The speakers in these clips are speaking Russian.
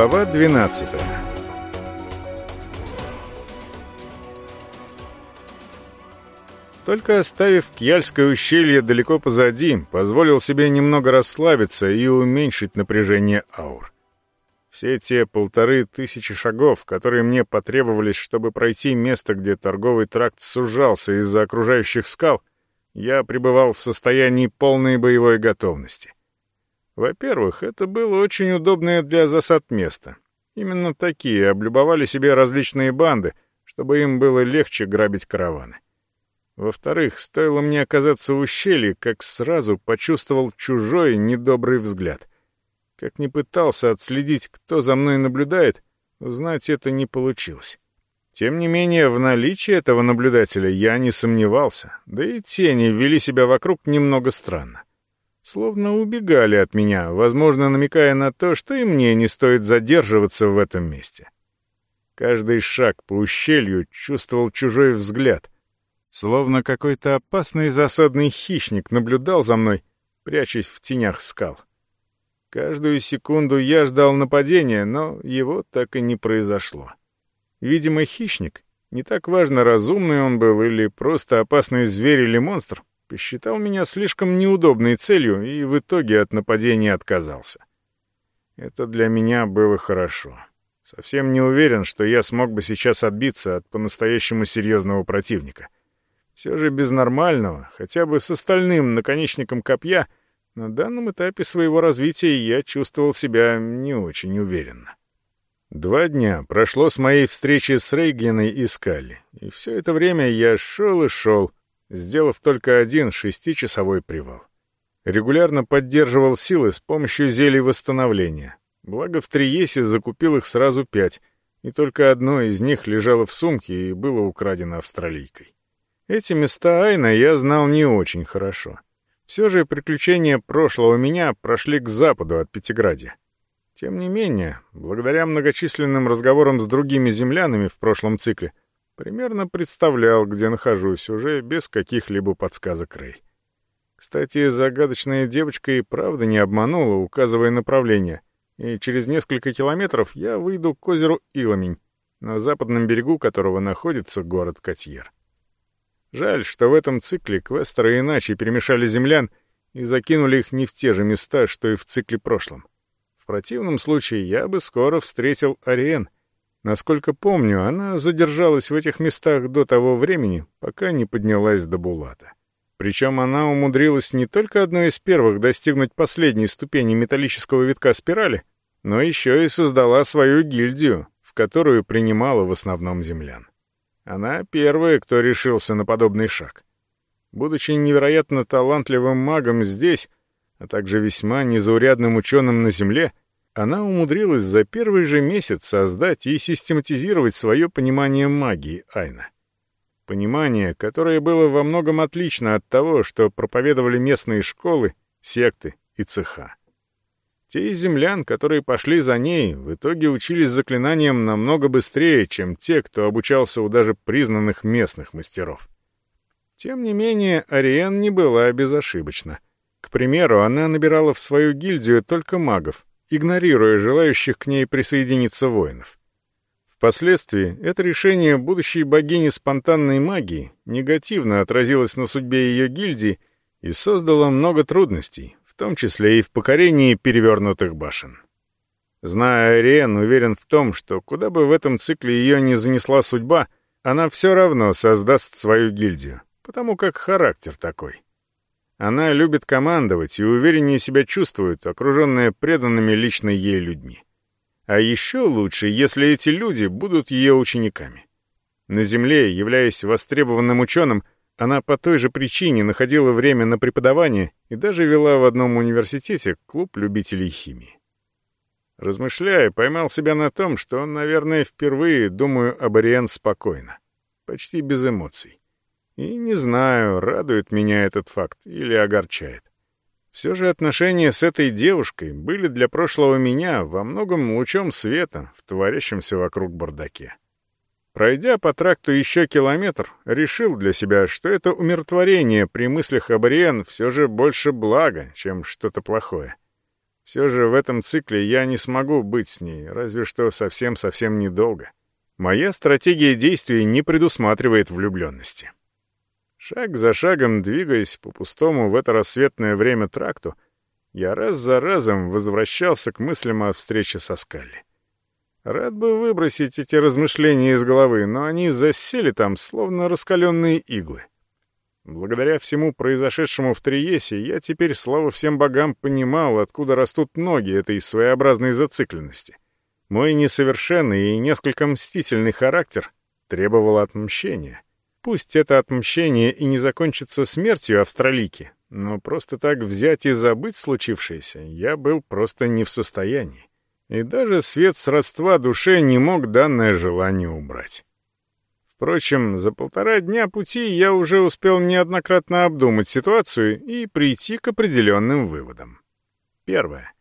Глава 12 Только оставив Кьяльское ущелье далеко позади, позволил себе немного расслабиться и уменьшить напряжение аур. Все те полторы тысячи шагов, которые мне потребовались, чтобы пройти место, где торговый тракт сужался из-за окружающих скал, я пребывал в состоянии полной боевой готовности. Во-первых, это было очень удобное для засад место. Именно такие облюбовали себе различные банды, чтобы им было легче грабить караваны. Во-вторых, стоило мне оказаться в ущелье, как сразу почувствовал чужой недобрый взгляд. Как ни пытался отследить, кто за мной наблюдает, узнать это не получилось. Тем не менее, в наличии этого наблюдателя я не сомневался, да и тени вели себя вокруг немного странно. Словно убегали от меня, возможно, намекая на то, что и мне не стоит задерживаться в этом месте. Каждый шаг по ущелью чувствовал чужой взгляд, словно какой-то опасный засадный хищник наблюдал за мной, прячась в тенях скал. Каждую секунду я ждал нападения, но его так и не произошло. Видимо, хищник, не так важно, разумный он был или просто опасный зверь или монстр, посчитал меня слишком неудобной целью и в итоге от нападения отказался. Это для меня было хорошо. Совсем не уверен, что я смог бы сейчас отбиться от по-настоящему серьезного противника. Все же без нормального, хотя бы с остальным наконечником копья — на данном этапе своего развития я чувствовал себя не очень уверенно. Два дня прошло с моей встречи с Рейгеной и Скалли, и все это время я шел и шел, сделав только один шестичасовой привал. Регулярно поддерживал силы с помощью зелий восстановления. Благо в Триесе закупил их сразу пять, и только одно из них лежало в сумке и было украдено австралийкой. Эти места Айна я знал не очень хорошо. Все же приключения прошлого меня прошли к западу от Пятиградия. Тем не менее, благодаря многочисленным разговорам с другими землянами в прошлом цикле, примерно представлял, где нахожусь, уже без каких-либо подсказок Рэй. Кстати, загадочная девочка и правда не обманула, указывая направление, и через несколько километров я выйду к озеру Иламень, на западном берегу которого находится город Катьер. Жаль, что в этом цикле квестеры иначе перемешали землян и закинули их не в те же места, что и в цикле прошлом. В противном случае я бы скоро встретил Ариен. Насколько помню, она задержалась в этих местах до того времени, пока не поднялась до Булата. Причем она умудрилась не только одной из первых достигнуть последней ступени металлического витка спирали, но еще и создала свою гильдию, в которую принимала в основном землян. Она первая, кто решился на подобный шаг. Будучи невероятно талантливым магом здесь, а также весьма незаурядным ученым на Земле, она умудрилась за первый же месяц создать и систематизировать свое понимание магии Айна. Понимание, которое было во многом отлично от того, что проповедовали местные школы, секты и цеха. Те из землян, которые пошли за ней, в итоге учились заклинаниям намного быстрее, чем те, кто обучался у даже признанных местных мастеров. Тем не менее, Ариен не была безошибочна. К примеру, она набирала в свою гильдию только магов, игнорируя желающих к ней присоединиться воинов. Впоследствии это решение будущей богини спонтанной магии негативно отразилось на судьбе ее гильдии и создало много трудностей, том числе и в покорении перевернутых башен. Зная Ариен, уверен в том, что куда бы в этом цикле ее не занесла судьба, она все равно создаст свою гильдию, потому как характер такой. Она любит командовать и увереннее себя чувствует, окруженная преданными лично ей людьми. А еще лучше, если эти люди будут ее учениками. На Земле, являясь востребованным ученым, она по той же причине находила время на преподавание и даже вела в одном университете клуб любителей химии. Размышляя, поймал себя на том, что, наверное, впервые думаю об Ариен спокойно, почти без эмоций. И не знаю, радует меня этот факт или огорчает. Все же отношения с этой девушкой были для прошлого меня во многом лучом света в творящемся вокруг бардаке. Пройдя по тракту еще километр, решил для себя, что это умиротворение при мыслях об Ариен все же больше благо, чем что-то плохое. Все же в этом цикле я не смогу быть с ней, разве что совсем-совсем недолго. Моя стратегия действий не предусматривает влюбленности. Шаг за шагом, двигаясь по пустому в это рассветное время тракту, я раз за разом возвращался к мыслям о встрече со Скалли. Рад бы выбросить эти размышления из головы, но они засели там, словно раскаленные иглы. Благодаря всему произошедшему в Триесе, я теперь, слава всем богам, понимал, откуда растут ноги этой своеобразной зацикленности. Мой несовершенный и несколько мстительный характер требовал отмщения. Пусть это отмщение и не закончится смертью австралийки, но просто так взять и забыть случившееся я был просто не в состоянии. И даже свет сродства душе не мог данное желание убрать. Впрочем, за полтора дня пути я уже успел неоднократно обдумать ситуацию и прийти к определенным выводам. Первое.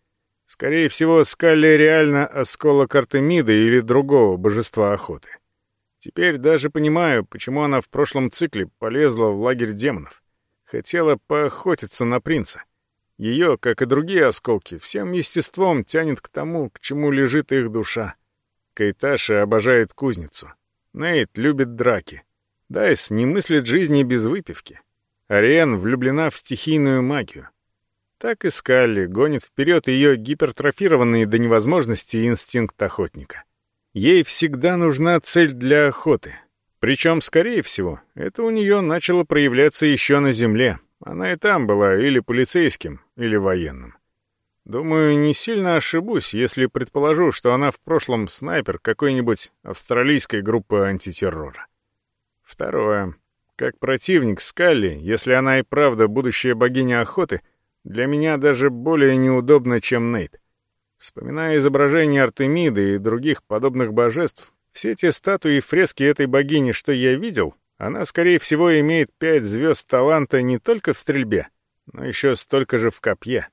Скорее всего, Скалли реально осколок Артемида или другого божества охоты. Теперь даже понимаю, почему она в прошлом цикле полезла в лагерь демонов. Хотела поохотиться на принца. Ее, как и другие осколки, всем естеством тянет к тому, к чему лежит их душа. Кайташи обожает кузницу. Нейт любит драки. Дайс не мыслит жизни без выпивки. Ариен влюблена в стихийную магию. Так и Скалли гонит вперед ее гипертрофированный до невозможности инстинкт охотника. Ей всегда нужна цель для охоты. Причем, скорее всего, это у нее начало проявляться еще на земле. Она и там была или полицейским, или военным. Думаю, не сильно ошибусь, если предположу, что она в прошлом снайпер какой-нибудь австралийской группы антитеррора. Второе. Как противник Скалли, если она и правда будущая богиня охоты, для меня даже более неудобно, чем Нейт. Вспоминая изображения Артемиды и других подобных божеств, все те статуи и фрески этой богини, что я видел, она, скорее всего, имеет пять звезд таланта не только в стрельбе, но еще столько же в копье.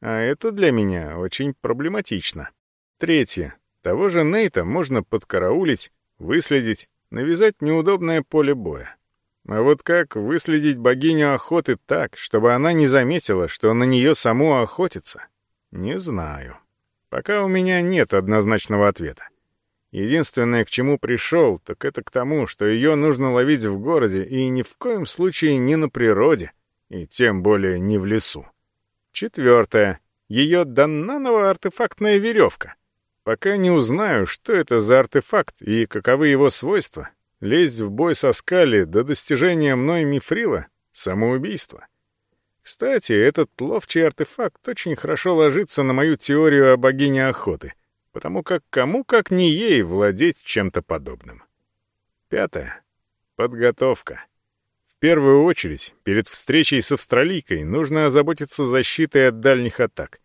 А это для меня очень проблематично. Третье. Того же Нейта можно подкараулить, выследить, навязать неудобное поле боя. А вот как выследить богиню охоты так, чтобы она не заметила, что на нее саму охотится? Не знаю. Пока у меня нет однозначного ответа. Единственное, к чему пришел, так это к тому, что ее нужно ловить в городе и ни в коем случае не на природе, и тем более не в лесу. Четвертое. Ее даннанова артефактная веревка. Пока не узнаю, что это за артефакт и каковы его свойства, лезть в бой со скали до достижения мной мифрила — самоубийство. Кстати, этот ловчий артефакт очень хорошо ложится на мою теорию о богине охоты, потому как кому как не ей владеть чем-то подобным. Пятое. Подготовка первую очередь, перед встречей с австралийкой нужно озаботиться защитой от дальних атак.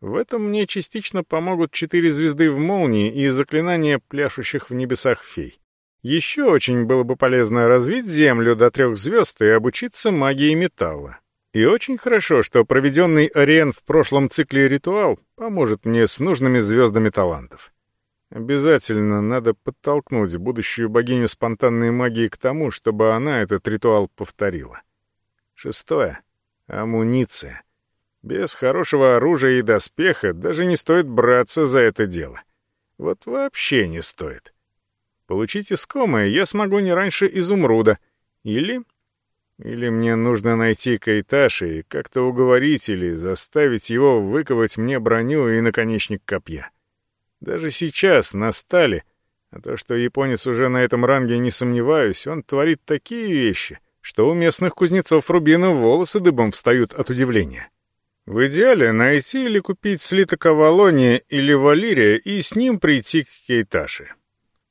В этом мне частично помогут четыре звезды в молнии и заклинания пляшущих в небесах фей. Еще очень было бы полезно развить Землю до трех звезд и обучиться магии металла. И очень хорошо, что проведенный Ариен в прошлом цикле ритуал поможет мне с нужными звездами талантов. Обязательно надо подтолкнуть будущую богиню спонтанной магии к тому, чтобы она этот ритуал повторила. Шестое. Амуниция. Без хорошего оружия и доспеха даже не стоит браться за это дело. Вот вообще не стоит. Получить искомое я смогу не раньше изумруда. Или... Или мне нужно найти Кайташи и как-то уговорить или заставить его выковать мне броню и наконечник копья. Даже сейчас, на стале, а то, что японец уже на этом ранге не сомневаюсь, он творит такие вещи, что у местных кузнецов рубина волосы дыбом встают от удивления. В идеале найти или купить слиток Авалония или Валирия и с ним прийти к Кейташе.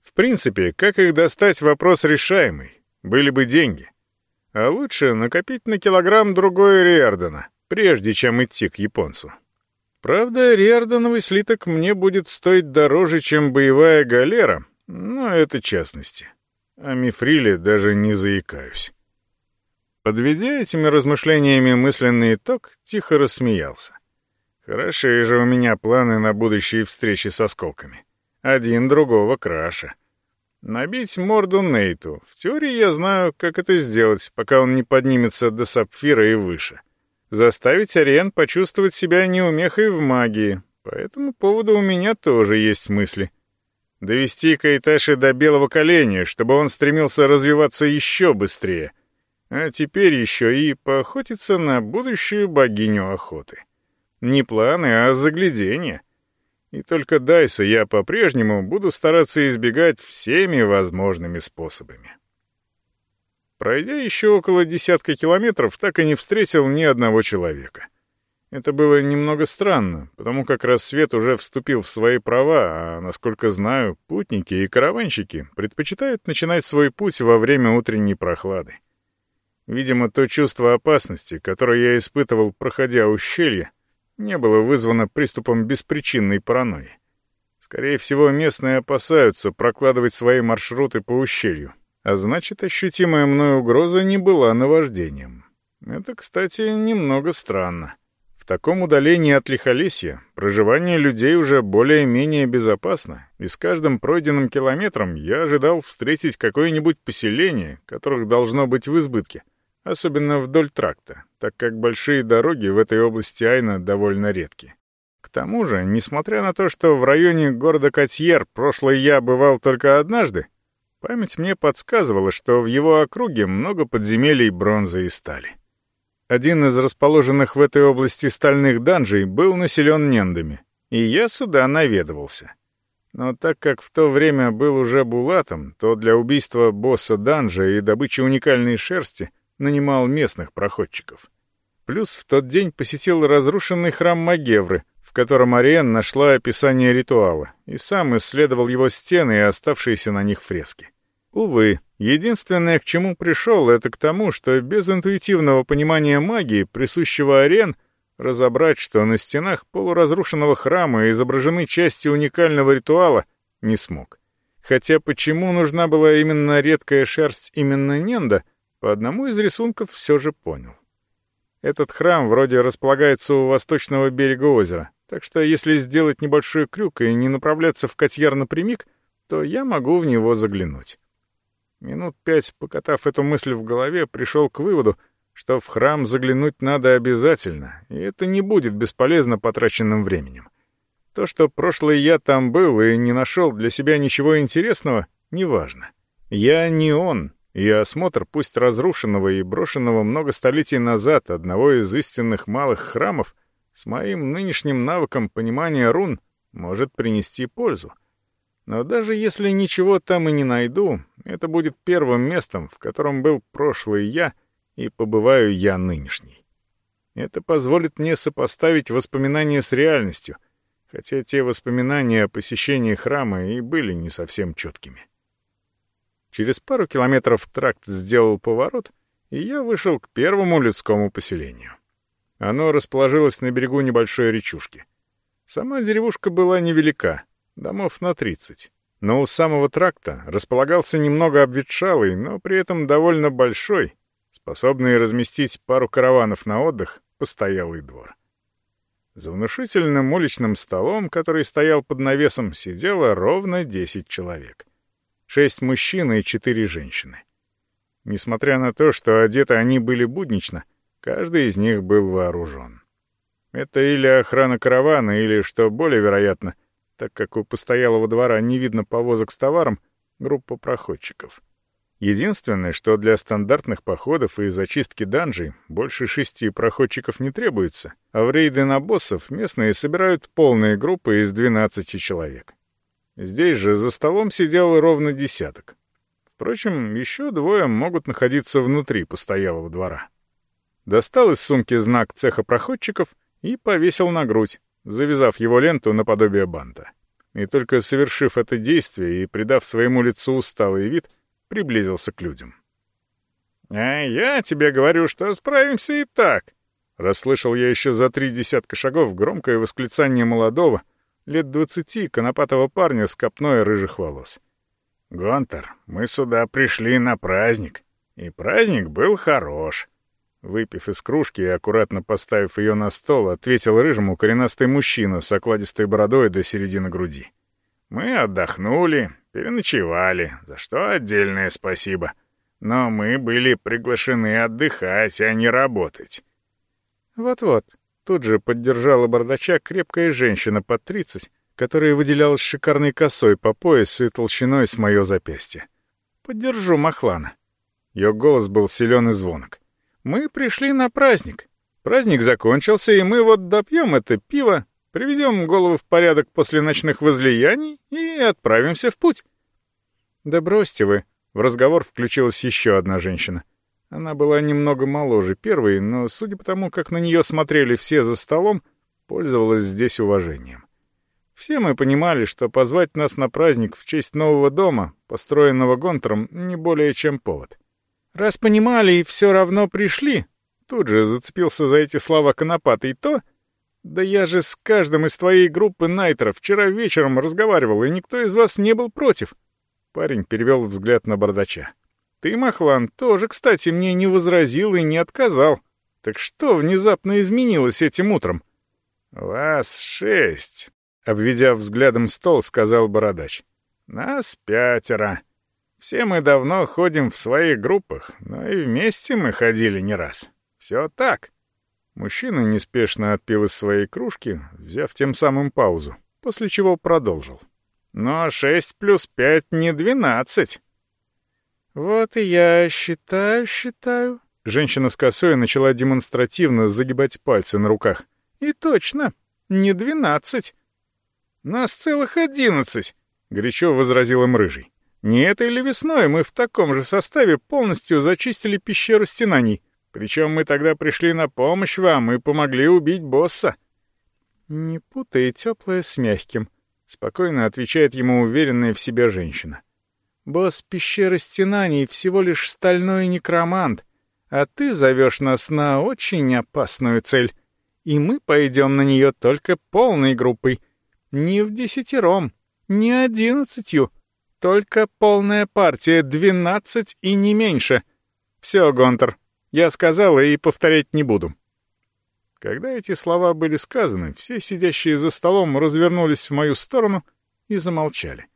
В принципе, как их достать, вопрос решаемый. Были бы деньги. А лучше накопить на килограмм другой Риардена, прежде чем идти к японцу. Правда, риордановый слиток мне будет стоить дороже, чем боевая галера, но это частности. О мифриле даже не заикаюсь. Подведя этими размышлениями мысленный итог, тихо рассмеялся. Хорошие же у меня планы на будущие встречи с осколками. Один другого краше. Набить морду Нейту. В теории я знаю, как это сделать, пока он не поднимется до сапфира и выше. Заставить Ариен почувствовать себя неумехой в магии. По этому поводу у меня тоже есть мысли. Довести Кайташи до белого коленя, чтобы он стремился развиваться еще быстрее. А теперь еще и поохотиться на будущую богиню охоты. Не планы, а загляденье. И только Дайса я по-прежнему буду стараться избегать всеми возможными способами. Пройдя еще около десятка километров, так и не встретил ни одного человека. Это было немного странно, потому как рассвет уже вступил в свои права, а, насколько знаю, путники и караванщики предпочитают начинать свой путь во время утренней прохлады. Видимо, то чувство опасности, которое я испытывал, проходя ущелье, не было вызвано приступом беспричинной паранойи. Скорее всего, местные опасаются прокладывать свои маршруты по ущелью, а значит, ощутимая мной угроза не была наваждением. Это, кстати, немного странно. В таком удалении от лихолесья проживание людей уже более-менее безопасно, и с каждым пройденным километром я ожидал встретить какое-нибудь поселение, которых должно быть в избытке, особенно вдоль тракта, так как большие дороги в этой области Айна довольно редки. К тому же, несмотря на то, что в районе города Котьер прошлый я бывал только однажды, память мне подсказывала, что в его округе много подземелий бронзы и стали. Один из расположенных в этой области стальных данжей был населен нендами, и я сюда наведывался. Но так как в то время был уже булатом, то для убийства босса данжа и добычи уникальной шерсти — нанимал местных проходчиков. Плюс в тот день посетил разрушенный храм Магевры, в котором Ариен нашла описание ритуала, и сам исследовал его стены и оставшиеся на них фрески. Увы, единственное, к чему пришел, это к тому, что без интуитивного понимания магии, присущего Ариен, разобрать, что на стенах полуразрушенного храма изображены части уникального ритуала, не смог. Хотя почему нужна была именно редкая шерсть именно Ненда, по одному из рисунков все же понял. Этот храм вроде располагается у восточного берега озера, так что если сделать небольшой крюк и не направляться в Котьяр напрямик, то я могу в него заглянуть. Минут пять, покатав эту мысль в голове, пришел к выводу, что в храм заглянуть надо обязательно, и это не будет бесполезно потраченным временем. То, что прошлый я там был и не нашел для себя ничего интересного, неважно. Я не он, и осмотр пусть разрушенного и брошенного много столетий назад одного из истинных малых храмов с моим нынешним навыком понимания рун может принести пользу. Но даже если ничего там и не найду, это будет первым местом, в котором был прошлый я, и побываю я нынешний. Это позволит мне сопоставить воспоминания с реальностью, хотя те воспоминания о посещении храма и были не совсем четкими. Через пару километров тракт сделал поворот, и я вышел к первому людскому поселению. Оно расположилось на берегу небольшой речушки. Сама деревушка была невелика, домов на тридцать. Но у самого тракта располагался немного обветшалый, но при этом довольно большой, способный разместить пару караванов на отдых, постоялый двор. За внушительным уличным столом, который стоял под навесом, сидело ровно десять человек шесть мужчин и четыре женщины. Несмотря на то, что одеты они были буднично, каждый из них был вооружен. Это или охрана каравана, или, что более вероятно, так как у постоялого двора не видно повозок с товаром, группа проходчиков. Единственное, что для стандартных походов и зачистки данжей больше шести проходчиков не требуется, а в рейды на боссов местные собирают полные группы из 12 человек. Здесь же за столом сидел ровно десяток. Впрочем, еще двое могут находиться внутри постоялого двора. Достал из сумки знак цеха проходчиков и повесил на грудь, завязав его ленту наподобие банта. И только совершив это действие и придав своему лицу усталый вид, приблизился к людям. «А я тебе говорю, что справимся и так!» Расслышал я еще за три десятка шагов громкое восклицание молодого, лет двадцати, конопатого парня с копной рыжих волос. «Гонтер, мы сюда пришли на праздник, и праздник был хорош». Выпив из кружки и аккуратно поставив ее на стол, ответил рыжему коренастый мужчина с окладистой бородой до середины груди. «Мы отдохнули, переночевали, за что отдельное спасибо. Но мы были приглашены отдыхать, а не работать». Вот-вот, тут же поддержала бардача крепкая женщина под тридцать, которая выделялась шикарной косой по пояс и толщиной с мое запястье. «Поддержу Махлана». Ее голос был силен и звонок. «Мы пришли на праздник. Праздник закончился, и мы вот допьем это пиво, приведем голову в порядок после ночных возлияний и отправимся в путь». «Да бросьте вы», — в разговор включилась еще одна женщина. Она была немного моложе первой, но, судя по тому, как на нее смотрели все за столом, пользовалась здесь уважением. Все мы понимали, что позвать нас на праздник в честь нового дома, построенного Гонтером, не более чем повод. Раз понимали и все равно пришли, тут же зацепился за эти слова Конопатый то... Да я же с каждым из твоей группы Найтеров вчера вечером разговаривал, и никто из вас не был против. Парень перевел взгляд на бардача. Ты, Махлан, тоже, кстати, мне не возразил и не отказал. Так что внезапно изменилось этим утром? Вас шесть, обведя взглядом стол, сказал бородач. Нас пятеро. Все мы давно ходим в своих группах, но и вместе мы ходили не раз. Все так. Мужчина неспешно отпил из своей кружки, взяв тем самым паузу, после чего продолжил. Но шесть плюс пять не двенадцать. «Вот и я считаю, считаю». Женщина с косой начала демонстративно загибать пальцы на руках. «И точно, не двенадцать. Нас целых одиннадцать», — горячо возразил им Рыжий. «Не этой ли весной мы в таком же составе полностью зачистили пещеру стенаний? Причем мы тогда пришли на помощь вам и помогли убить босса». «Не путай теплое с мягким», — спокойно отвечает ему уверенная в себе женщина. Босс пещеры стенаний всего лишь стальной некромант, а ты зовешь нас на очень опасную цель, и мы пойдем на нее только полной группой. Не в десятером, не одиннадцатью, только полная партия, двенадцать и не меньше. Все, Гонтер, я сказала и повторять не буду. Когда эти слова были сказаны, все сидящие за столом развернулись в мою сторону и замолчали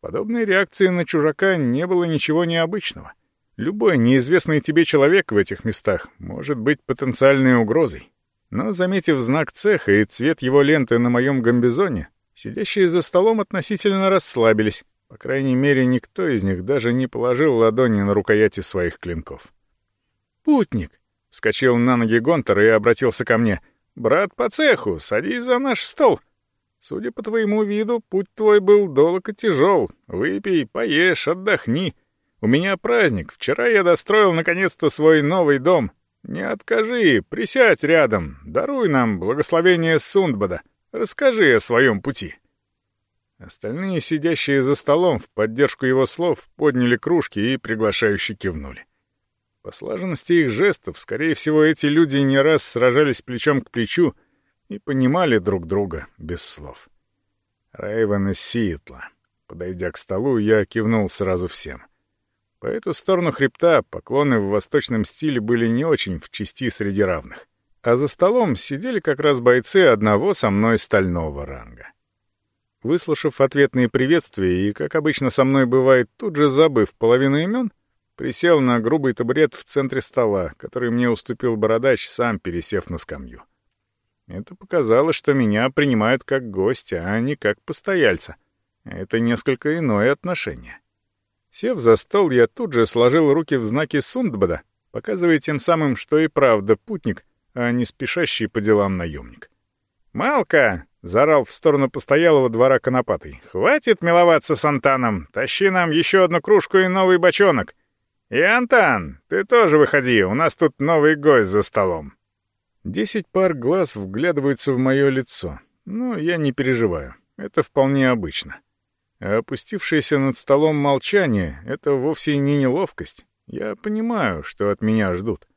подобной реакции на чужака не было ничего необычного. Любой неизвестный тебе человек в этих местах может быть потенциальной угрозой. Но, заметив знак цеха и цвет его ленты на моем гамбизоне, сидящие за столом относительно расслабились. По крайней мере, никто из них даже не положил ладони на рукояти своих клинков. «Путник!» — вскочил на ноги Гонтер и обратился ко мне. «Брат по цеху, садись за наш стол!» Судя по твоему виду, путь твой был долг и тяжел. Выпей, поешь, отдохни. У меня праздник. Вчера я достроил наконец-то свой новый дом. Не откажи, присядь рядом. Даруй нам благословение Сундбада. Расскажи о своем пути». Остальные, сидящие за столом, в поддержку его слов, подняли кружки и приглашающе кивнули. По слаженности их жестов, скорее всего, эти люди не раз сражались плечом к плечу, и понимали друг друга без слов. Рейвен и Сиэтла. Подойдя к столу, я кивнул сразу всем. По эту сторону хребта поклоны в восточном стиле были не очень в чести среди равных. А за столом сидели как раз бойцы одного со мной стального ранга. Выслушав ответные приветствия и, как обычно со мной бывает, тут же забыв половину имен, присел на грубый табурет в центре стола, который мне уступил бородач, сам пересев на скамью. Это показало, что меня принимают как гостя, а не как постояльца. Это несколько иное отношение. Сев за стол, я тут же сложил руки в знаки Сундбада, показывая тем самым, что и правда путник, а не спешащий по делам наемник. «Малка!» — заорал в сторону постоялого двора конопатый. «Хватит миловаться с Антаном! Тащи нам еще одну кружку и новый бочонок! И, Антан, ты тоже выходи, у нас тут новый гость за столом!» Десять пар глаз вглядываются в мое лицо. Но я не переживаю. Это вполне обычно. А опустившееся над столом молчание — это вовсе не неловкость. Я понимаю, что от меня ждут.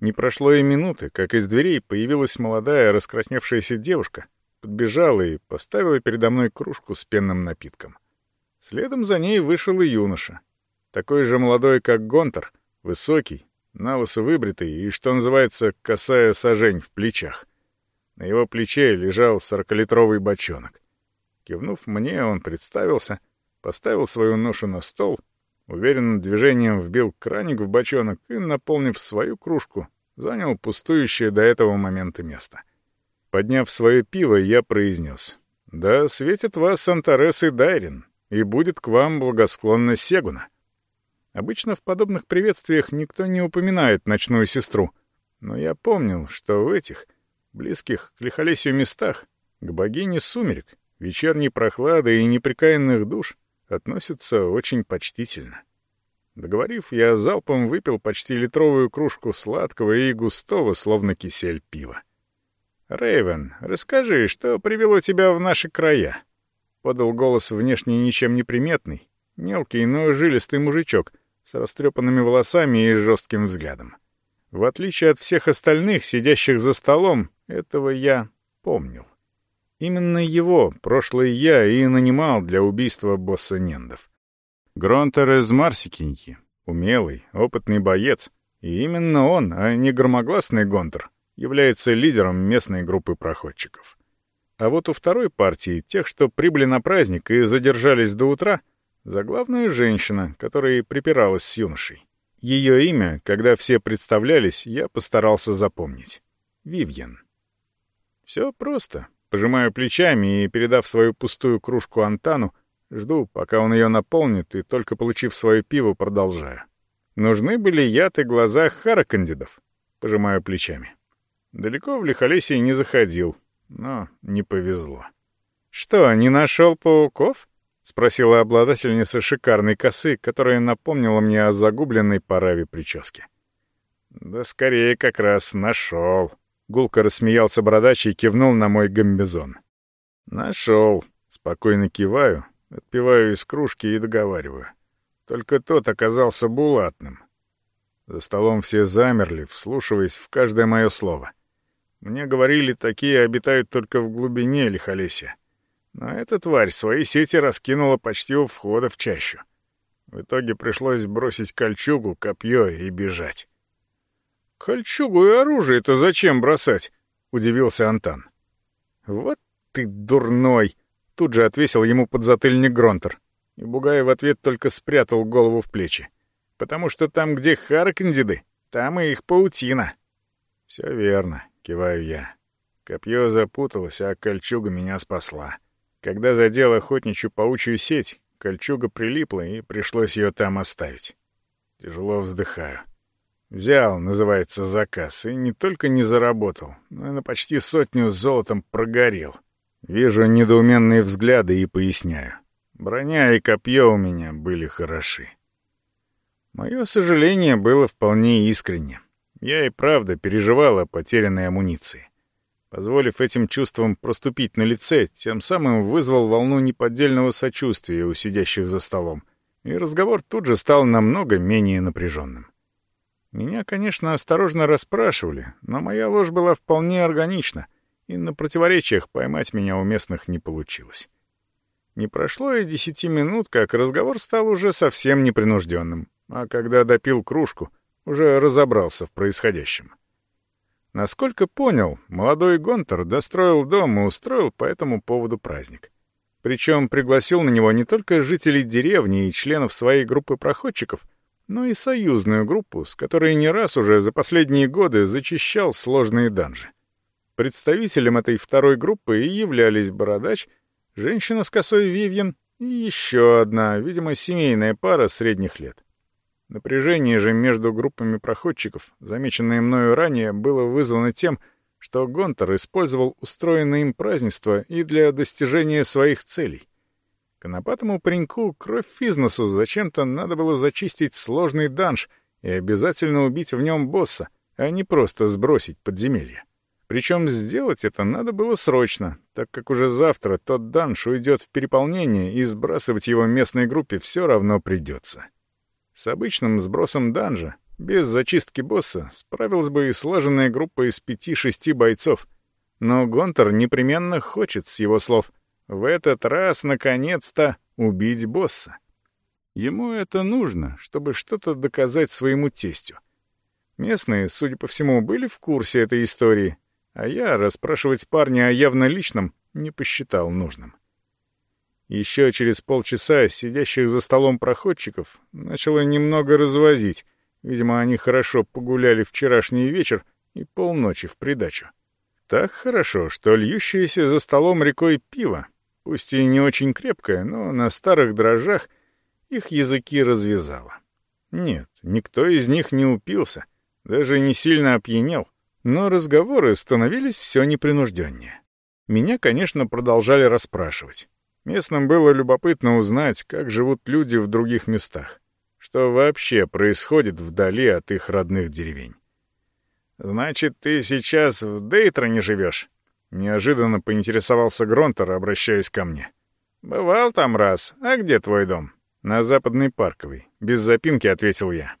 Не прошло и минуты, как из дверей появилась молодая раскрасневшаяся девушка, подбежала и поставила передо мной кружку с пенным напитком. Следом за ней вышел и юноша. Такой же молодой, как Гонтер, высокий, налысо выбритый и, что называется, косая сажень в плечах. На его плече лежал сорокалитровый бочонок. Кивнув мне, он представился, поставил свою ношу на стол, уверенным движением вбил краник в бочонок и, наполнив свою кружку, занял пустующее до этого момента место. Подняв свое пиво, я произнес. «Да светит вас Антарес и Дайрин, и будет к вам благосклонна Сегуна». Обычно в подобных приветствиях никто не упоминает ночную сестру, но я помнил, что в этих, близких к лихолесию местах, к богине сумерек, вечерней прохлады и непрекаянных душ, относятся очень почтительно. Договорив, я залпом выпил почти литровую кружку сладкого и густого, словно кисель пива. Рейвен, расскажи, что привело тебя в наши края?» — подал голос внешне ничем не приметный, мелкий, но жилистый мужичок с растрепанными волосами и жестким взглядом. В отличие от всех остальных, сидящих за столом, этого я помнил. Именно его, прошлый я, и нанимал для убийства босса Нендов. Гронтер из Марсикиньки, умелый, опытный боец, и именно он, а не громогласный Гонтер, является лидером местной группы проходчиков. А вот у второй партии, тех, что прибыли на праздник и задержались до утра, заглавная женщина, которая припиралась с юношей. Ее имя, когда все представлялись, я постарался запомнить. Вивьен. Все просто. Пожимаю плечами и, передав свою пустую кружку Антану, жду, пока он ее наполнит, и только получив свое пиво, продолжаю. Нужны были яд и глаза харакандидов. Пожимаю плечами. Далеко в Лихолесье не заходил, но не повезло. «Что, не нашел пауков?» — спросила обладательница шикарной косы, которая напомнила мне о загубленной параве прически. «Да скорее как раз нашел», — гулко рассмеялся бородач и кивнул на мой гамбизон. «Нашел», — спокойно киваю, отпиваю из кружки и договариваю. Только тот оказался булатным. За столом все замерли, вслушиваясь в каждое мое слово — мне говорили, такие обитают только в глубине лихолесья. Но эта тварь свои сети раскинула почти у входа в чащу. В итоге пришлось бросить кольчугу, копье и бежать. «Кольчугу и оружие-то зачем бросать?» — удивился Антан. «Вот ты дурной!» — тут же отвесил ему подзатыльник Гронтер. И Бугай в ответ только спрятал голову в плечи. «Потому что там, где Харкандиды, там и их паутина». «Все верно. — киваю я. Копье запуталось, а кольчуга меня спасла. Когда задел охотничью паучью сеть, кольчуга прилипла, и пришлось ее там оставить. Тяжело вздыхаю. Взял, называется, заказ, и не только не заработал, но и на почти сотню золотом прогорел. Вижу недоуменные взгляды и поясняю. Броня и копье у меня были хороши. Мое сожаление было вполне искренним. Я и правда переживал о потерянной амуниции. Позволив этим чувствам проступить на лице, тем самым вызвал волну неподдельного сочувствия у сидящих за столом, и разговор тут же стал намного менее напряженным. Меня, конечно, осторожно расспрашивали, но моя ложь была вполне органична, и на противоречиях поймать меня у местных не получилось. Не прошло и десяти минут, как разговор стал уже совсем непринужденным, а когда допил кружку — уже разобрался в происходящем. Насколько понял, молодой Гонтер достроил дом и устроил по этому поводу праздник. Причем пригласил на него не только жителей деревни и членов своей группы проходчиков, но и союзную группу, с которой не раз уже за последние годы зачищал сложные данжи. Представителем этой второй группы и являлись Бородач, женщина с косой Вивьен и еще одна, видимо, семейная пара средних лет. Напряжение же между группами проходчиков, замеченное мною ранее, было вызвано тем, что Гонтер использовал устроенное им празднество и для достижения своих целей. Конопатому пареньку кровь физнесу зачем-то надо было зачистить сложный данж и обязательно убить в нем босса, а не просто сбросить подземелье. Причем сделать это надо было срочно, так как уже завтра тот данж уйдет в переполнение, и сбрасывать его местной группе все равно придется. С обычным сбросом данжа, без зачистки босса, справилась бы и слаженная группа из пяти-шести бойцов. Но Гонтер непременно хочет, с его слов, в этот раз, наконец-то, убить босса. Ему это нужно, чтобы что-то доказать своему тестю. Местные, судя по всему, были в курсе этой истории, а я расспрашивать парня о явно личном не посчитал нужным. Еще через полчаса сидящих за столом проходчиков начало немного развозить, Видимо, они хорошо погуляли вчерашний вечер и полночи в придачу. Так хорошо, что льющееся за столом рекой пиво, пусть и не очень крепкое, но на старых дрожжах их языки развязало. Нет, никто из них не упился, даже не сильно опьянел, но разговоры становились все непринужденнее. Меня, конечно, продолжали расспрашивать. Местным было любопытно узнать, как живут люди в других местах, что вообще происходит вдали от их родных деревень. «Значит, ты сейчас в Дейтроне живешь?» Неожиданно поинтересовался Гронтер, обращаясь ко мне. «Бывал там раз. А где твой дом?» «На Западной Парковой», — без запинки ответил я.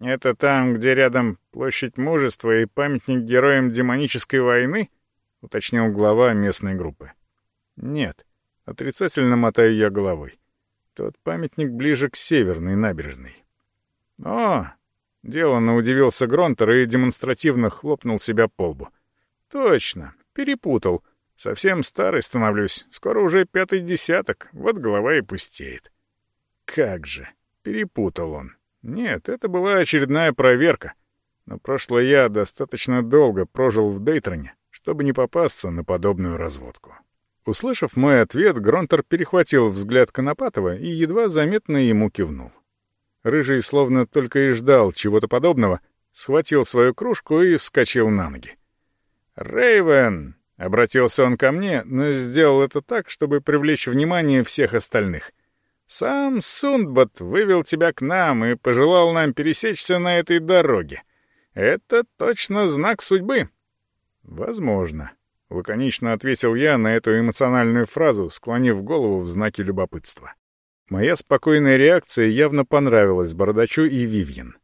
«Это там, где рядом площадь мужества и памятник героям демонической войны?» — уточнил глава местной группы. «Нет», — отрицательно мотаю я головой. «Тот памятник ближе к северной набережной». «О, Деланно удивился Гронтер и демонстративно хлопнул себя по лбу. «Точно, перепутал. Совсем старый становлюсь. Скоро уже пятый десяток. Вот голова и пустеет». «Как же!» — перепутал он. «Нет, это была очередная проверка. Но прошлое я достаточно долго прожил в Дейтроне, чтобы не попасться на подобную разводку». Услышав мой ответ, Гронтер перехватил взгляд Конопатова и едва заметно ему кивнул. Рыжий словно только и ждал чего-то подобного, схватил свою кружку и вскочил на ноги. Рейвен! обратился он ко мне, но сделал это так, чтобы привлечь внимание всех остальных. «Сам Сундбат вывел тебя к нам и пожелал нам пересечься на этой дороге. Это точно знак судьбы». «Возможно», — лаконично ответил я на эту эмоциональную фразу, склонив голову в знаке любопытства. Моя спокойная реакция явно понравилась Бородачу и Вивьен.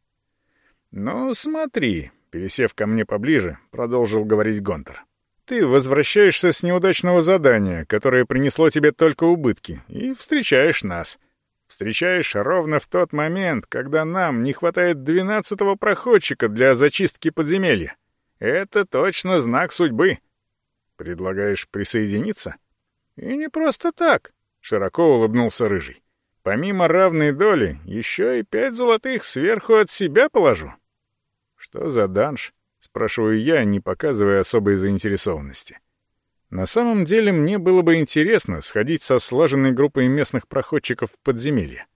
«Ну, смотри», — пересев ко мне поближе, продолжил говорить Гонтер. «Ты возвращаешься с неудачного задания, которое принесло тебе только убытки, и встречаешь нас. Встречаешь ровно в тот момент, когда нам не хватает двенадцатого проходчика для зачистки подземелья. Это точно знак судьбы. Предлагаешь присоединиться? И не просто так, — широко улыбнулся Рыжий. Помимо равной доли, еще и пять золотых сверху от себя положу. Что за данж? Спрашиваю я, не показывая особой заинтересованности. На самом деле мне было бы интересно сходить со слаженной группой местных проходчиков в подземелье.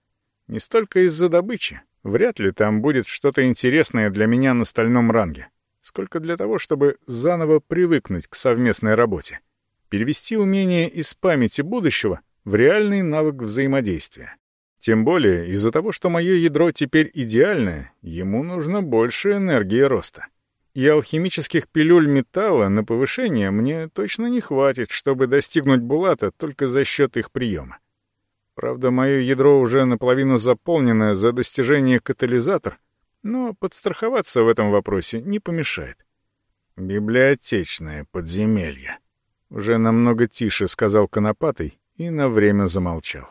Не столько из-за добычи, вряд ли там будет что-то интересное для меня на стальном ранге, сколько для того, чтобы заново привыкнуть к совместной работе. Перевести умение из памяти будущего в реальный навык взаимодействия. Тем более, из-за того, что мое ядро теперь идеальное, ему нужно больше энергии роста. И алхимических пилюль металла на повышение мне точно не хватит, чтобы достигнуть Булата только за счет их приема. Правда, мое ядро уже наполовину заполнено за достижение катализатор, но подстраховаться в этом вопросе не помешает. «Библиотечное подземелье», — уже намного тише сказал Конопатый и на время замолчал.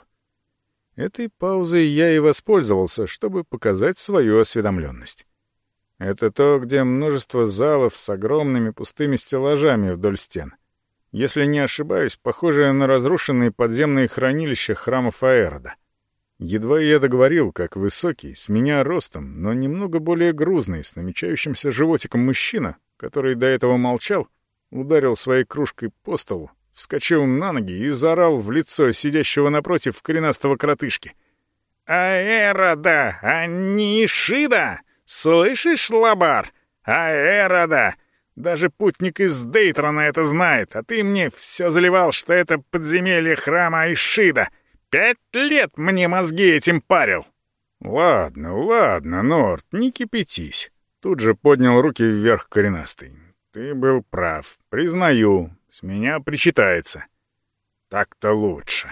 Этой паузой я и воспользовался, чтобы показать свою осведомленность. Это то, где множество залов с огромными пустыми стеллажами вдоль стен. Если не ошибаюсь, похожее на разрушенные подземные хранилища храмов Аэрода. Едва я договорил, как высокий, с меня ростом, но немного более грузный, с намечающимся животиком мужчина, который до этого молчал, ударил своей кружкой по столу, вскочил на ноги и заорал в лицо сидящего напротив коренастого кротышки. «Аэрода, а не Ишида! Слышишь, лабар? Аэрода! Даже путник из Дейтрона это знает, а ты мне все заливал, что это подземелье храма Ишида. Пять лет мне мозги этим парил!» «Ладно, ладно, Норт, не кипятись!» Тут же поднял руки вверх коренастый. «Ты был прав, признаю, с меня причитается. Так-то лучше.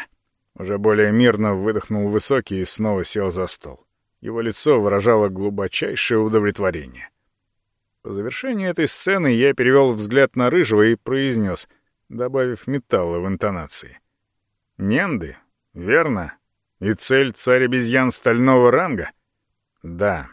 Уже более мирно выдохнул высокий и снова сел за стол. Его лицо выражало глубочайшее удовлетворение. По завершении этой сцены я перевел взгляд на Рыжего и произнес, добавив металла в интонации. «Ненды? Верно? И цель царь-обезьян стального ранга?» «Да».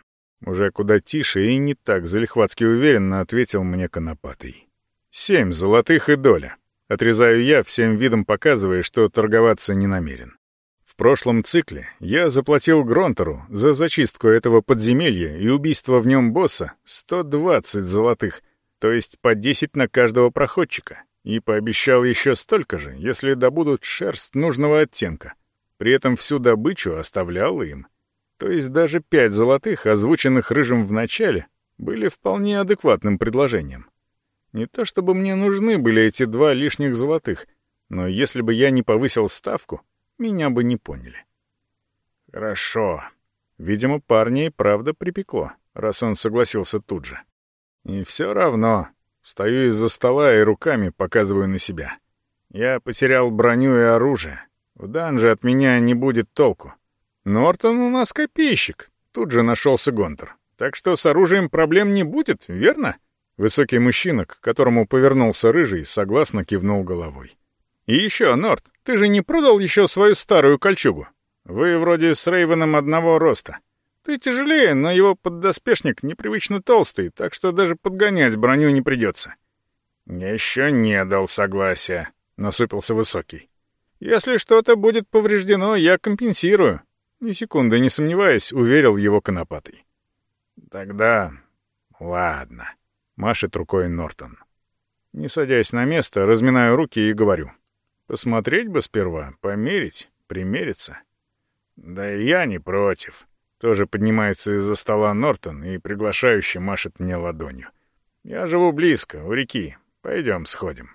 Уже куда тише и не так залихватски уверенно ответил мне Конопатый. Семь золотых и доля. Отрезаю я, всем видом показывая, что торговаться не намерен. В прошлом цикле я заплатил Гронтеру за зачистку этого подземелья и убийство в нем босса 120 золотых, то есть по 10 на каждого проходчика, и пообещал еще столько же, если добудут шерсть нужного оттенка. При этом всю добычу оставлял им. То есть даже 5 золотых, озвученных Рыжим в начале, были вполне адекватным предложением. Не то чтобы мне нужны были эти два лишних золотых, но если бы я не повысил ставку, меня бы не поняли. Хорошо. Видимо, парня и правда припекло, раз он согласился тут же. И все равно. Встаю из-за стола и руками показываю на себя. Я потерял броню и оружие. В данже от меня не будет толку. Нортон у нас копейщик. Тут же нашелся Гонтер. Так что с оружием проблем не будет, верно? Высокий мужчина, к которому повернулся рыжий, согласно кивнул головой. «И еще, Норт, ты же не продал еще свою старую кольчугу? Вы вроде с Рейвеном одного роста. Ты тяжелее, но его поддоспешник непривычно толстый, так что даже подгонять броню не придется». «Еще не дал согласия», — насупился Высокий. «Если что-то будет повреждено, я компенсирую». Ни секунды не сомневаясь, уверил его конопатый. «Тогда... ладно», — машет рукой Нортон. Не садясь на место, разминаю руки и говорю. Посмотреть бы сперва, померить, примериться. Да и я не против. Тоже поднимается из-за стола Нортон и приглашающе машет мне ладонью. Я живу близко, у реки. Пойдем сходим.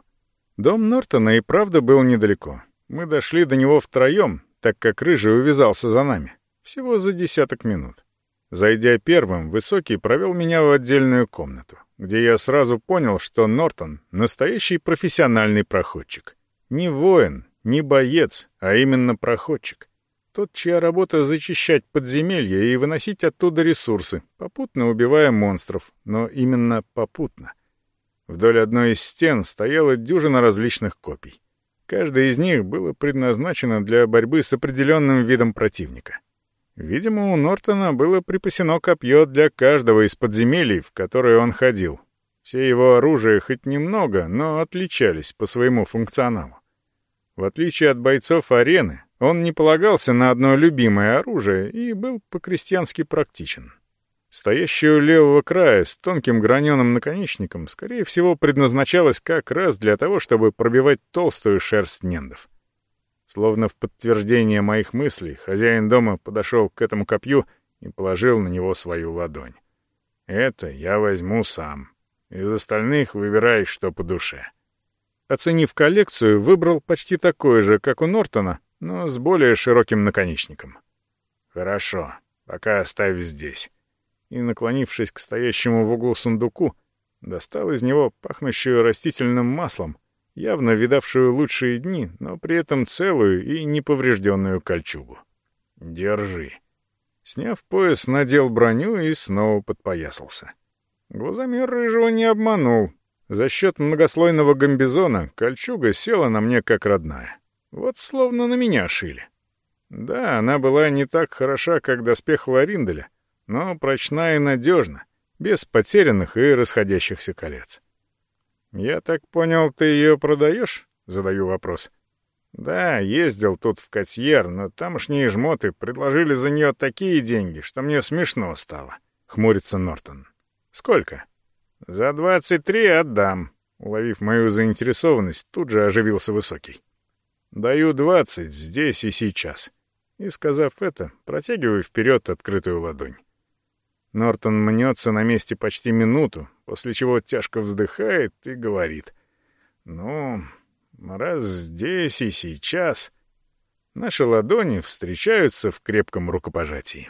Дом Нортона и правда был недалеко. Мы дошли до него втроем, так как Рыжий увязался за нами. Всего за десяток минут. Зайдя первым, Высокий провел меня в отдельную комнату, где я сразу понял, что Нортон — настоящий профессиональный проходчик. Не воин, не боец, а именно проходчик. Тот, чья работа зачищать подземелья и выносить оттуда ресурсы, попутно убивая монстров, но именно попутно. Вдоль одной из стен стояла дюжина различных копий. Каждая из них было предназначено для борьбы с определенным видом противника. Видимо, у Нортона было припасено копье для каждого из подземелий, в которые он ходил. Все его оружия хоть немного, но отличались по своему функционалу. В отличие от бойцов арены, он не полагался на одно любимое оружие и был по-крестьянски практичен. Стоящее у левого края с тонким граненым наконечником, скорее всего, предназначалось как раз для того, чтобы пробивать толстую шерсть нендов. Словно в подтверждение моих мыслей, хозяин дома подошел к этому копью и положил на него свою ладонь. «Это я возьму сам. Из остальных выбирай, что по душе». Оценив коллекцию, выбрал почти такой же, как у Нортона, но с более широким наконечником. «Хорошо, пока оставь здесь». И, наклонившись к стоящему в углу сундуку, достал из него пахнущую растительным маслом, явно видавшую лучшие дни, но при этом целую и неповрежденную кольчугу. «Держи». Сняв пояс, надел броню и снова подпоясался. Глазомер рыжего не обманул. За счет многослойного гамбизона кольчуга села на мне как родная. Вот словно на меня шили. Да, она была не так хороша, как доспех Ларинделя, но прочна и надежна, без потерянных и расходящихся колец. «Я так понял, ты ее продаешь?» — задаю вопрос. «Да, ездил тут в Котьер, но тамошние жмоты предложили за нее такие деньги, что мне смешно стало», — хмурится Нортон. «Сколько?» «За двадцать три отдам», — уловив мою заинтересованность, тут же оживился Высокий. «Даю двадцать здесь и сейчас». И, сказав это, протягиваю вперед открытую ладонь. Нортон мнется на месте почти минуту, после чего тяжко вздыхает и говорит. «Ну, раз здесь и сейчас...» Наши ладони встречаются в крепком рукопожатии.